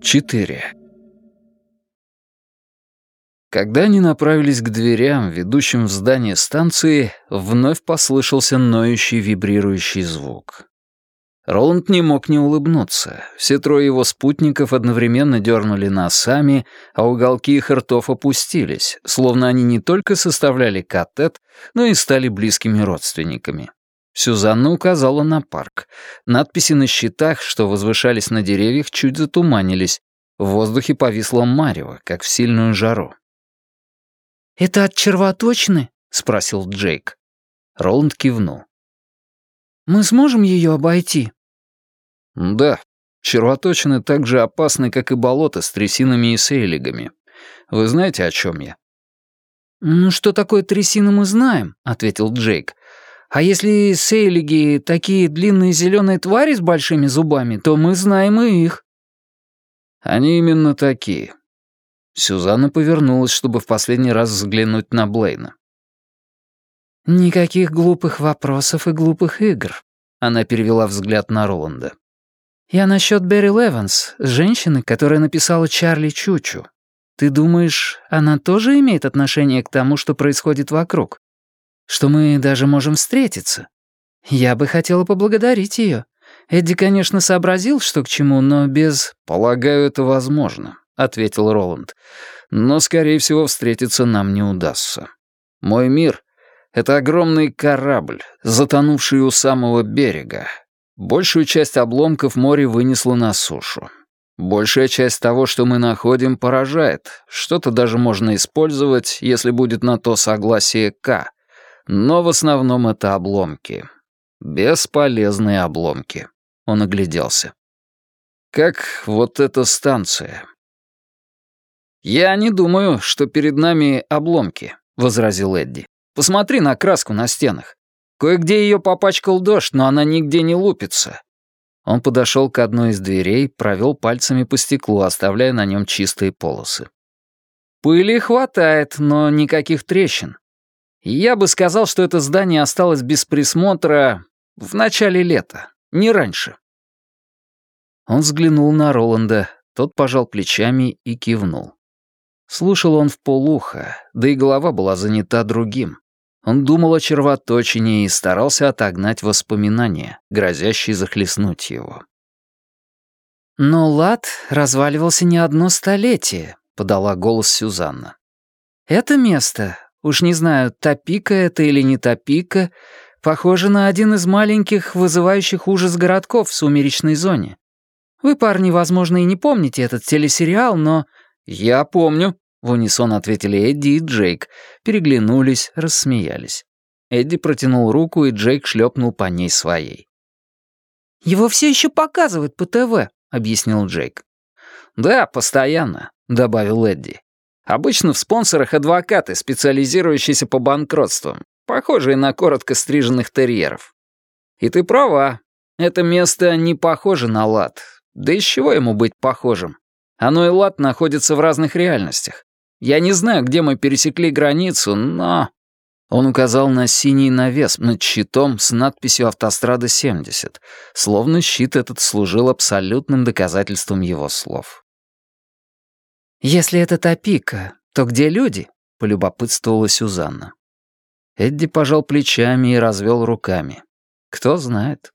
4. Когда они направились к дверям, ведущим в здание станции, вновь послышался ноющий вибрирующий звук. Роланд не мог не улыбнуться. Все трое его спутников одновременно дернули носами, а уголки их ртов опустились, словно они не только составляли катет, но и стали близкими родственниками. Сюзанна указала на парк. Надписи на щитах, что возвышались на деревьях, чуть затуманились. В воздухе повисло марево, как в сильную жару. «Это от червоточины?» — спросил Джейк. Роланд кивнул. «Мы сможем ее обойти?» «Да. Червоточины так же опасны, как и болото с трясинами и сейлигами. Вы знаете, о чем я?» «Ну, что такое трясина, мы знаем», — ответил Джейк. А если сейлиги такие длинные зеленые твари с большими зубами, то мы знаем и их». «Они именно такие». Сюзанна повернулась, чтобы в последний раз взглянуть на Блейна. «Никаких глупых вопросов и глупых игр», — она перевела взгляд на Роланда. «Я насчет Берри Леванс, женщины, которая написала Чарли Чучу. Ты думаешь, она тоже имеет отношение к тому, что происходит вокруг?» Что мы даже можем встретиться. Я бы хотела поблагодарить ее. Эдди, конечно, сообразил, что к чему, но без... «Полагаю, это возможно», — ответил Роланд. «Но, скорее всего, встретиться нам не удастся. Мой мир — это огромный корабль, затонувший у самого берега. Большую часть обломков море вынесло на сушу. Большая часть того, что мы находим, поражает. Что-то даже можно использовать, если будет на то согласие К — но в основном это обломки. Бесполезные обломки. Он огляделся. Как вот эта станция. «Я не думаю, что перед нами обломки», — возразил Эдди. «Посмотри на краску на стенах. Кое-где ее попачкал дождь, но она нигде не лупится». Он подошел к одной из дверей, провел пальцами по стеклу, оставляя на нем чистые полосы. Пыли хватает, но никаких трещин. Я бы сказал, что это здание осталось без присмотра в начале лета, не раньше. Он взглянул на Роланда, тот пожал плечами и кивнул. Слушал он в полуха, да и голова была занята другим. Он думал о червоточине и старался отогнать воспоминания, грозящие захлестнуть его. «Но лад разваливался не одно столетие», — подала голос Сюзанна. «Это место Уж не знаю, Топика это или не Топика, похоже на один из маленьких, вызывающих ужас городков в сумеречной зоне. Вы, парни, возможно, и не помните этот телесериал, но... «Я помню», — в унисон ответили Эдди и Джейк, переглянулись, рассмеялись. Эдди протянул руку, и Джейк шлепнул по ней своей. «Его все еще показывают по ТВ», — объяснил Джейк. «Да, постоянно», — добавил Эдди. Обычно в спонсорах адвокаты, специализирующиеся по банкротствам, похожие на коротко стриженных терьеров. И ты права, это место не похоже на лад. Да из чего ему быть похожим? Оно и лад находятся в разных реальностях. Я не знаю, где мы пересекли границу, но...» Он указал на синий навес над щитом с надписью «Автострада 70», словно щит этот служил абсолютным доказательством его слов. «Если это Топика, то где люди?» — полюбопытствовала Сюзанна. Эдди пожал плечами и развел руками. «Кто знает».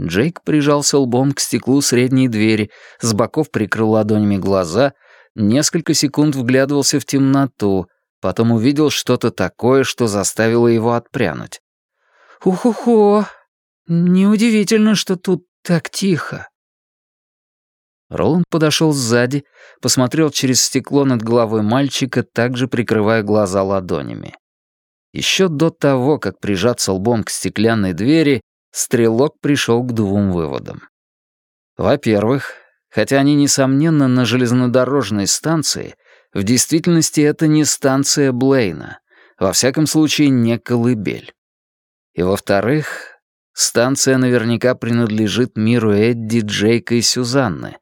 Джейк прижался лбом к стеклу средней двери, с боков прикрыл ладонями глаза, несколько секунд вглядывался в темноту, потом увидел что-то такое, что заставило его отпрянуть. «Уху-хо! Неудивительно, что тут так тихо». Роланд подошел сзади, посмотрел через стекло над головой мальчика, также прикрывая глаза ладонями. Еще до того, как прижаться лбом к стеклянной двери, стрелок пришел к двум выводам. Во-первых, хотя они, несомненно, на железнодорожной станции, в действительности это не станция Блейна, во всяком случае не колыбель. И во-вторых, станция наверняка принадлежит миру Эдди, Джейка и Сюзанны,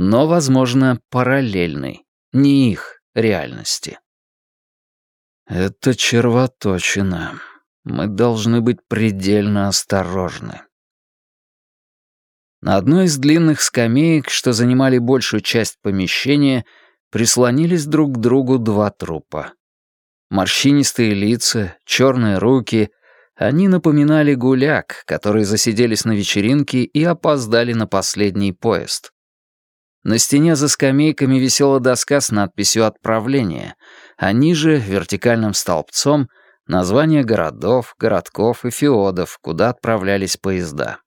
но, возможно, параллельный, не их реальности. Это червоточина. Мы должны быть предельно осторожны. На одной из длинных скамеек, что занимали большую часть помещения, прислонились друг к другу два трупа. Морщинистые лица, черные руки — они напоминали гуляк, которые засиделись на вечеринке и опоздали на последний поезд. На стене за скамейками висела доска с надписью «Отправление», а ниже, вертикальным столбцом, названия городов, городков и феодов, куда отправлялись поезда.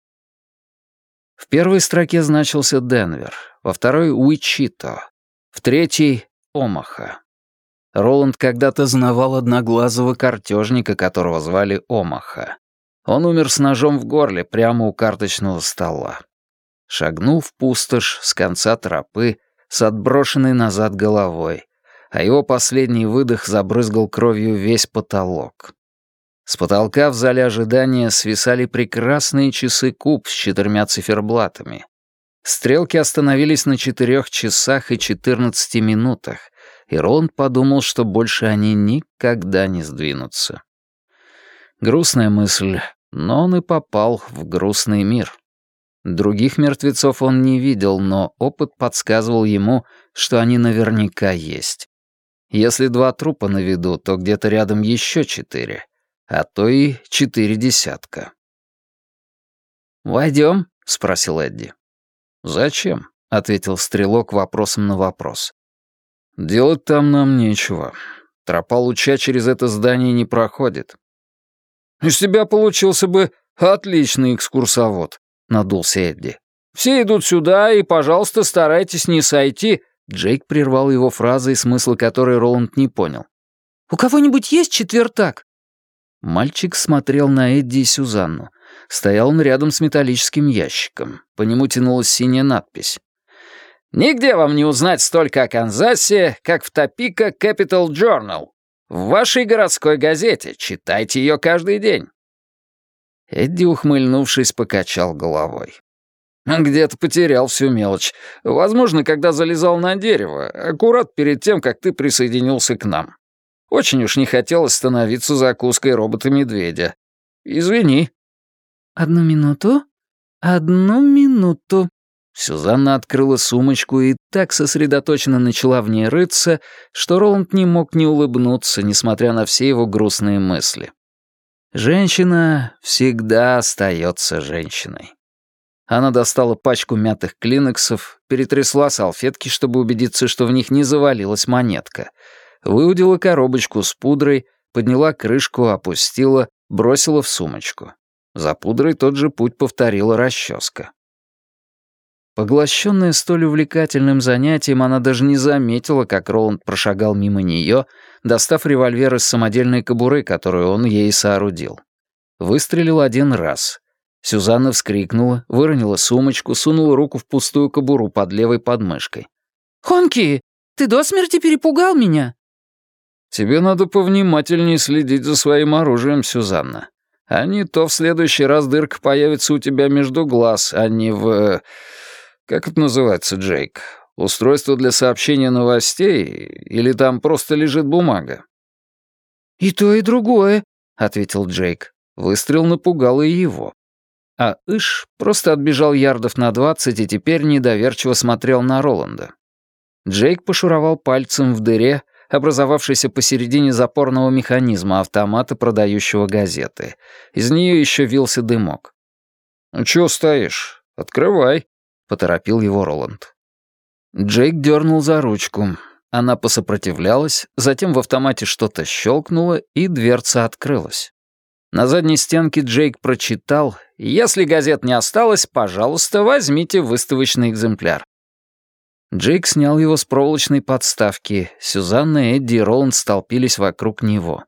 В первой строке значился Денвер, во второй — Уичито, в третьей — Омаха. Роланд когда-то знавал одноглазого картежника, которого звали Омаха. Он умер с ножом в горле прямо у карточного стола. Шагнул в пустошь с конца тропы, с отброшенной назад головой, а его последний выдох забрызгал кровью весь потолок. С потолка в зале ожидания свисали прекрасные часы куб с четырьмя циферблатами. Стрелки остановились на четырех часах и четырнадцати минутах, и Роланд подумал, что больше они никогда не сдвинутся. Грустная мысль, но он и попал в грустный мир. Других мертвецов он не видел, но опыт подсказывал ему, что они наверняка есть. Если два трупа на виду, то где-то рядом еще четыре, а то и четыре десятка. «Войдем?» — спросил Эдди. «Зачем?» — ответил Стрелок вопросом на вопрос. Делать там нам нечего. Тропа луча через это здание не проходит. Из тебя получился бы отличный экскурсовод, надулся Эдди. Все идут сюда, и, пожалуйста, старайтесь не сойти. Джейк прервал его фразой, смысла которой Роланд не понял. «У кого-нибудь есть четвертак?» Мальчик смотрел на Эдди и Сюзанну. Стоял он рядом с металлическим ящиком. По нему тянулась синяя надпись. Нигде вам не узнать столько о Канзасе, как в Топика Capital Journal. В вашей городской газете. Читайте ее каждый день». Эдди, ухмыльнувшись, покачал головой. «Где-то потерял всю мелочь. Возможно, когда залезал на дерево, аккурат перед тем, как ты присоединился к нам. Очень уж не хотелось становиться закуской робота-медведя. Извини». «Одну минуту? Одну минуту», Сюзанна открыла сумочку и так сосредоточенно начала в ней рыться, что Роланд не мог не улыбнуться, несмотря на все его грустные мысли. Женщина всегда остается женщиной. Она достала пачку мятых клиноксов, перетрясла салфетки, чтобы убедиться, что в них не завалилась монетка, выудила коробочку с пудрой, подняла крышку, опустила, бросила в сумочку. За пудрой тот же путь повторила расческа. Поглощенная столь увлекательным занятием, она даже не заметила, как Роланд прошагал мимо нее, достав револьвер из самодельной кобуры, которую он ей соорудил. Выстрелил один раз. Сюзанна вскрикнула, выронила сумочку, сунула руку в пустую кобуру под левой подмышкой. «Хонки, ты до смерти перепугал меня!» «Тебе надо повнимательнее следить за своим оружием, Сюзанна. А не то в следующий раз дырка появится у тебя между глаз, а не в... Как это называется, Джейк? Устройство для сообщения новостей или там просто лежит бумага? И то, и другое, ответил Джейк. Выстрел напугал и его. А Иш просто отбежал ярдов на двадцать и теперь недоверчиво смотрел на Роланда. Джейк пошуровал пальцем в дыре, образовавшейся посередине запорного механизма автомата, продающего газеты. Из нее еще вился дымок. «Ну чего стоишь? Открывай», поторопил его Роланд. Джейк дернул за ручку. Она посопротивлялась, затем в автомате что-то щелкнуло, и дверца открылась. На задней стенке Джейк прочитал «Если газет не осталось, пожалуйста, возьмите выставочный экземпляр». Джейк снял его с проволочной подставки. Сюзанна, Эдди и Роланд столпились вокруг него.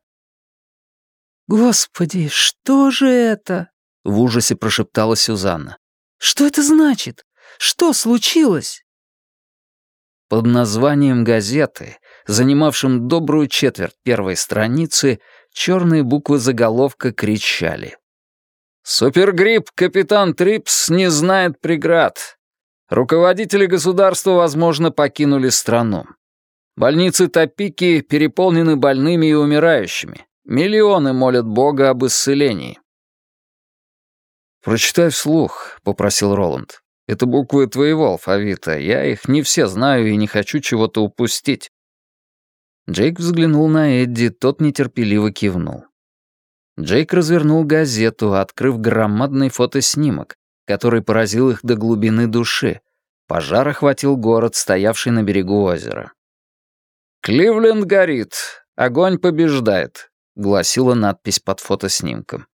«Господи, что же это?» — в ужасе прошептала Сюзанна. «Что это значит? Что случилось?» Под названием газеты, занимавшим добрую четверть первой страницы, черные буквы заголовка кричали. «Супергрипп капитан Трипс не знает преград. Руководители государства, возможно, покинули страну. Больницы Топики переполнены больными и умирающими. Миллионы молят Бога об исцелении». «Прочитай вслух», — попросил Роланд. Это буквы твоего алфавита. Я их не все знаю и не хочу чего-то упустить». Джейк взглянул на Эдди, тот нетерпеливо кивнул. Джейк развернул газету, открыв громадный фотоснимок, который поразил их до глубины души. Пожар охватил город, стоявший на берегу озера. «Кливленд горит. Огонь побеждает», — гласила надпись под фотоснимком.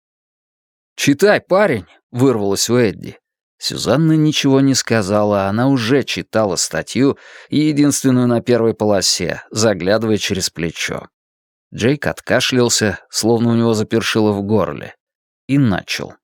«Читай, парень», — вырвалось у Эдди. Сюзанна ничего не сказала, она уже читала статью, единственную на первой полосе, заглядывая через плечо. Джейк откашлялся, словно у него запершило в горле, и начал.